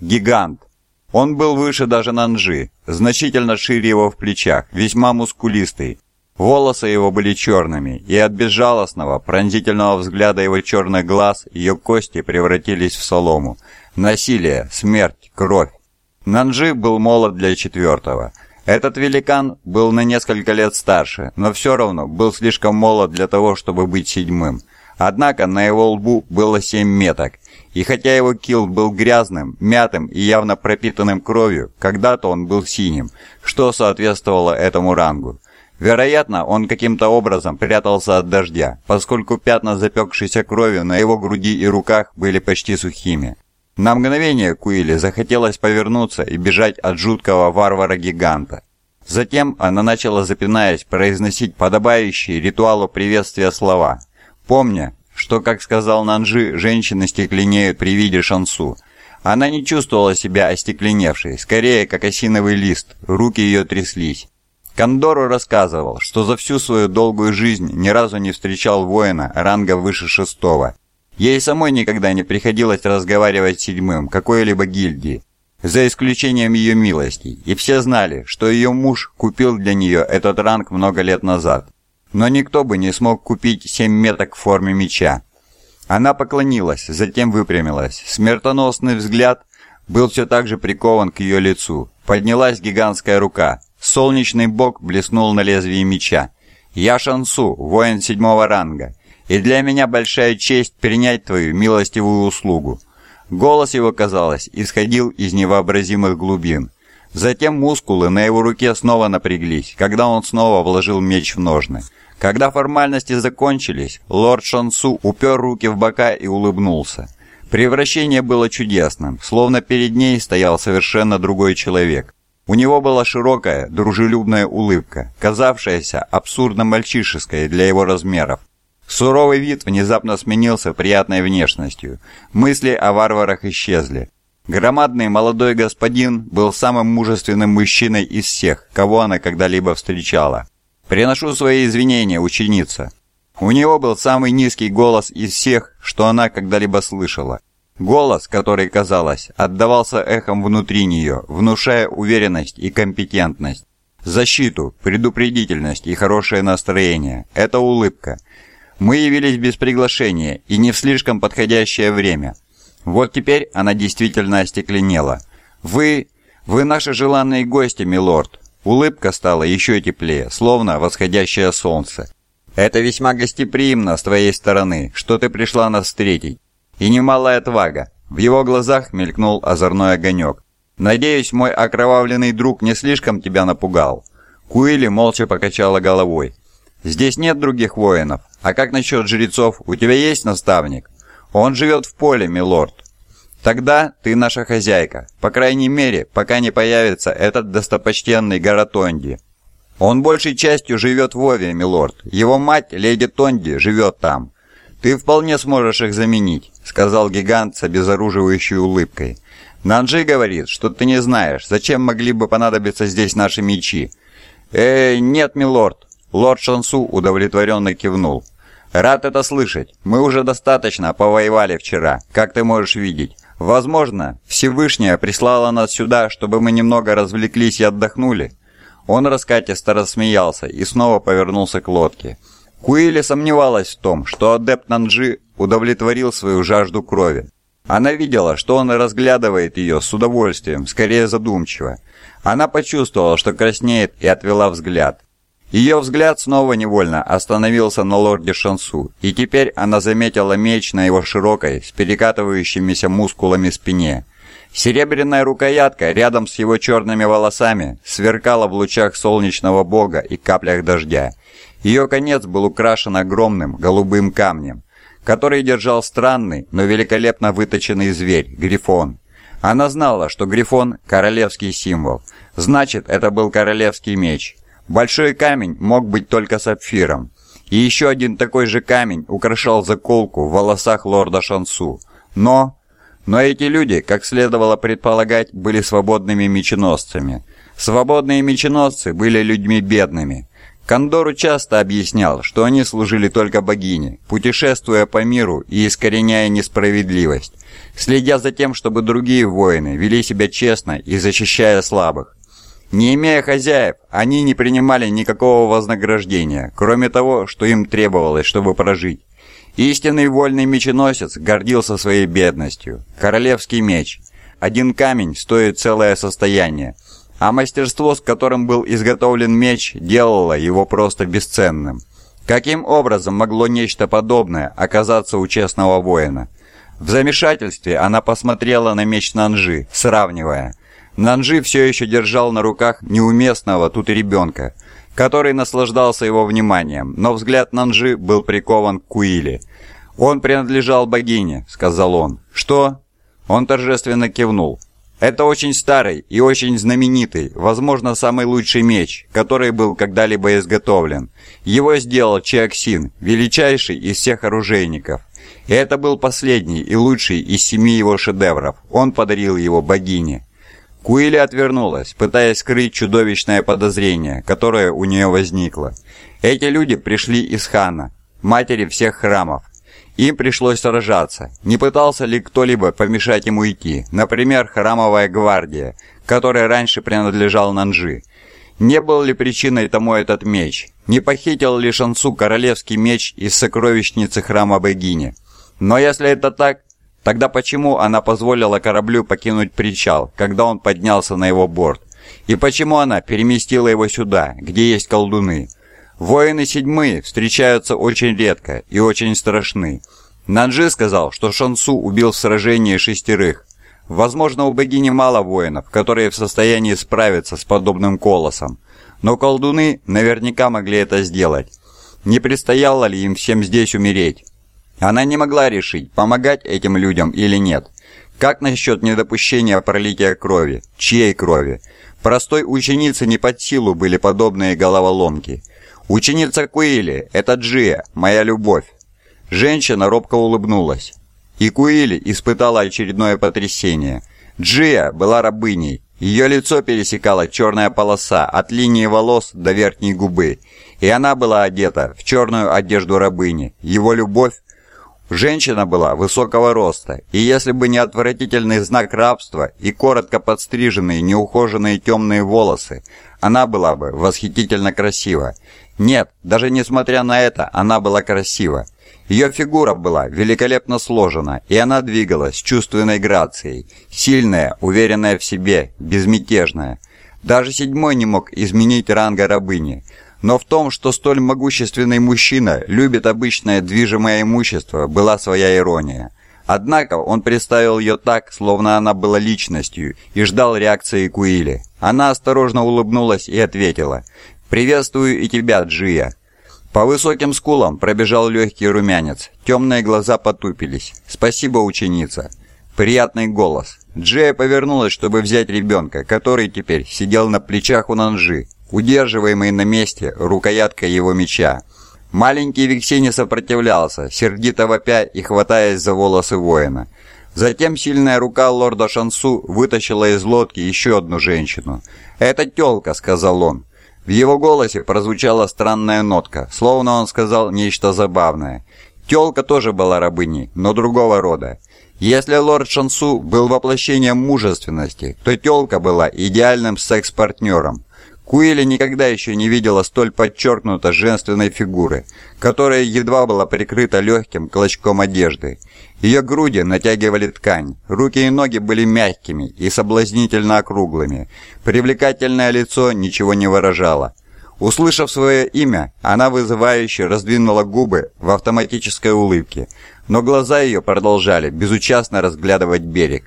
Гигант. Он был выше даже Нанжи, значительно шире его в плечах, весьма мускулистый. Волосы его были черными, и от безжалостного, пронзительного взгляда его черных глаз ее кости превратились в солому. Насилие, смерть, кровь. Нанжи был молод для четвертого. Этот великан был на несколько лет старше, но все равно был слишком молод для того, чтобы быть седьмым. Однако на его лбу было семь меток, и хотя его килл был грязным, мятым и явно пропитанным кровью, когда-то он был синим, что соответствовало этому рангу. Вероятно, он каким-то образом прятался от дождя, поскольку пятна запекшейся кровью на его груди и руках были почти сухими. На мгновение Куиле захотелось повернуться и бежать от жуткого варвара-гиганта. Затем она начала, запинаясь, произносить подобающие ритуалу приветствия слова, помня, что, как сказал Нанжи, женщины стекленеют при виде шансу. Она не чувствовала себя остекленевшей, скорее, как осиновый лист, руки ее тряслись. Кондору рассказывал, что за всю свою долгую жизнь ни разу не встречал воина ранга выше шестого. Ей самой никогда не приходилось разговаривать с седьмым какой-либо гильдии, за исключением ее милостей, и все знали, что ее муж купил для нее этот ранг много лет назад. Но никто бы не смог купить семь меток в форме меча. Она поклонилась, затем выпрямилась. Смертоносный взгляд был все так же прикован к ее лицу. Поднялась гигантская рука. Солнечный бок блеснул на лезвии меча. «Я Шансу, воин седьмого ранга, и для меня большая честь принять твою милостивую услугу». Голос его, казалось, исходил из невообразимых глубин. Затем мускулы на его руке снова напряглись, когда он снова вложил меч в ножны. Когда формальности закончились, лорд Шансу упер руки в бока и улыбнулся. Превращение было чудесным, словно перед ней стоял совершенно другой человек. У него была широкая, дружелюбная улыбка, казавшаяся абсурдно мальчишеской для его размеров. Суровый вид внезапно сменился приятной внешностью. Мысли о варварах исчезли. Громадный молодой господин был самым мужественным мужчиной из всех, кого она когда-либо встречала. «Приношу свои извинения, ученица». У него был самый низкий голос из всех, что она когда-либо слышала. Голос, который, казалось, отдавался эхом внутри нее, внушая уверенность и компетентность. Защиту, предупредительность и хорошее настроение. Это улыбка. Мы явились без приглашения и не в слишком подходящее время. Вот теперь она действительно остекленела. Вы... вы наши желанные гости, милорд. Улыбка стала еще теплее, словно восходящее солнце. «Это весьма гостеприимно с твоей стороны, что ты пришла нас встретить и немалая отвага. В его глазах мелькнул озорной огонек. «Надеюсь, мой окровавленный друг не слишком тебя напугал?» Куилли молча покачала головой. «Здесь нет других воинов. А как насчет жрецов? У тебя есть наставник?» «Он живет в поле, милорд». «Тогда ты наша хозяйка. По крайней мере, пока не появится этот достопочтенный Гаратонди». «Он большей частью живет в Ове, милорд. Его мать, леди Тонди, живет там. «Ты вполне сможешь их заменить», — сказал гигант с обезоруживающей улыбкой. «Нанджи говорит, что ты не знаешь, зачем могли бы понадобиться здесь наши мечи». «Э, нет, милорд», — лорд Шансу удовлетворенно кивнул. «Рад это слышать. Мы уже достаточно повоевали вчера, как ты можешь видеть. Возможно, Всевышняя прислала нас сюда, чтобы мы немного развлеклись и отдохнули». Он раскатисто рассмеялся и снова повернулся к лодке. Куилли сомневалась в том, что адепт Нанджи удовлетворил свою жажду крови. Она видела, что он разглядывает ее с удовольствием, скорее задумчиво. Она почувствовала, что краснеет и отвела взгляд. Ее взгляд снова невольно остановился на лорде Шансу, и теперь она заметила меч на его широкой, с перекатывающимися мускулами спине. Серебряная рукоятка рядом с его черными волосами сверкала в лучах солнечного бога и каплях дождя. Ее конец был украшен огромным голубым камнем, который держал странный, но великолепно выточенный зверь – грифон. Она знала, что грифон – королевский символ, значит, это был королевский меч. Большой камень мог быть только сапфиром. И еще один такой же камень украшал заколку в волосах лорда Шансу. Но... Но эти люди, как следовало предполагать, были свободными меченосцами. Свободные меченосцы были людьми бедными, Кондору часто объяснял, что они служили только богине, путешествуя по миру и искореняя несправедливость, следя за тем, чтобы другие воины вели себя честно и защищая слабых. Не имея хозяев, они не принимали никакого вознаграждения, кроме того, что им требовалось, чтобы прожить. Истинный вольный меченосец гордился своей бедностью. Королевский меч. Один камень стоит целое состояние, а мастерство, с которым был изготовлен меч, делало его просто бесценным. Каким образом могло нечто подобное оказаться у честного воина? В замешательстве она посмотрела на меч Нанжи, сравнивая. Нанжи все еще держал на руках неуместного тут ребенка, который наслаждался его вниманием, но взгляд Нанжи был прикован к Куиле. «Он принадлежал богине», — сказал он. «Что?» Он торжественно кивнул. Это очень старый и очень знаменитый, возможно, самый лучший меч, который был когда-либо изготовлен. Его сделал Чиаксин, величайший из всех оружейников. И это был последний и лучший из семи его шедевров. Он подарил его богине. Куили отвернулась, пытаясь скрыть чудовищное подозрение, которое у нее возникло. Эти люди пришли из хана, матери всех храмов, им пришлось сражаться. Не пытался ли кто-либо помешать ему идти? Например, храмовая гвардия, которая раньше принадлежал Нанжи. Не был ли причиной тому этот меч? Не похитил ли Шансу королевский меч из сокровищницы храма богини? Но если это так, тогда почему она позволила кораблю покинуть причал, когда он поднялся на его борт? И почему она переместила его сюда, где есть колдуны? Воины седьмые встречаются очень редко и очень страшны. Нанджи сказал, что Шансу убил в сражении шестерых. Возможно, у богини мало воинов, которые в состоянии справиться с подобным колоссом. Но колдуны наверняка могли это сделать. Не предстояло ли им всем здесь умереть? Она не могла решить, помогать этим людям или нет. Как насчет недопущения пролития крови? Чьей крови? Простой ученице не под силу были подобные головоломки. «Ученица Куили, это Джия, моя любовь». Женщина робко улыбнулась. И Куили испытала очередное потрясение. Джия была рабыней. Ее лицо пересекала черная полоса от линии волос до верхней губы, и она была одета в черную одежду рабыни. Его любовь Женщина была высокого роста, и если бы не отвратительный знак рабства и коротко подстриженные неухоженные темные волосы, она была бы восхитительно красива. Нет, даже несмотря на это, она была красива. Ее фигура была великолепно сложена, и она двигалась с чувственной грацией, сильная, уверенная в себе, безмятежная. Даже седьмой не мог изменить ранга рабыни. Но в том, что столь могущественный мужчина любит обычное движимое имущество, была своя ирония. Однако он представил ее так, словно она была личностью, и ждал реакции Куили. Она осторожно улыбнулась и ответила «Приветствую и тебя, Джия». По высоким скулам пробежал легкий румянец, темные глаза потупились. «Спасибо, ученица». Приятный голос. Джия повернулась, чтобы взять ребенка, который теперь сидел на плечах у Нанжи, удерживаемый на месте рукояткой его меча. Маленький Виксей не сопротивлялся, сердито вопя и хватаясь за волосы воина. Затем сильная рука лорда Шансу вытащила из лодки еще одну женщину. «Это тёлка», — сказал он. В его голосе прозвучала странная нотка, словно он сказал нечто забавное. Тёлка тоже была рабыней, но другого рода. Если лорд Шансу был воплощением мужественности, то тёлка была идеальным секс-партнером. Куэли никогда еще не видела столь подчеркнуто женственной фигуры, которая едва была прикрыта легким клочком одежды. Ее груди натягивали ткань, руки и ноги были мягкими и соблазнительно округлыми. Привлекательное лицо ничего не выражало. Услышав свое имя, она вызывающе раздвинула губы в автоматической улыбке, но глаза ее продолжали безучастно разглядывать берег.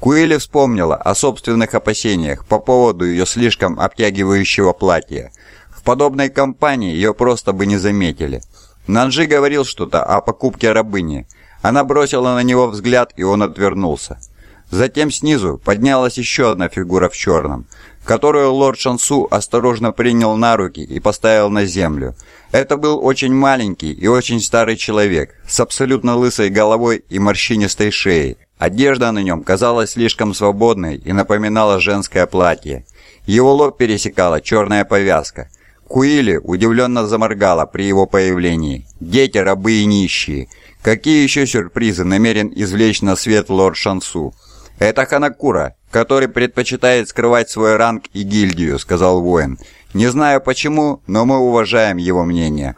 Куэли вспомнила о собственных опасениях по поводу ее слишком обтягивающего платья. В подобной компании ее просто бы не заметили. Нанжи говорил что-то о покупке рабыни. Она бросила на него взгляд, и он отвернулся. Затем снизу поднялась еще одна фигура в черном, которую лорд Шансу осторожно принял на руки и поставил на землю. Это был очень маленький и очень старый человек, с абсолютно лысой головой и морщинистой шеей. Одежда на нем казалась слишком свободной и напоминала женское платье. Его лоб пересекала черная повязка. Куили удивленно заморгала при его появлении. «Дети, рабы и нищие! Какие еще сюрпризы намерен извлечь на свет лорд Шансу?» «Это Ханакура, который предпочитает скрывать свой ранг и гильдию», — сказал воин. «Не знаю почему, но мы уважаем его мнение».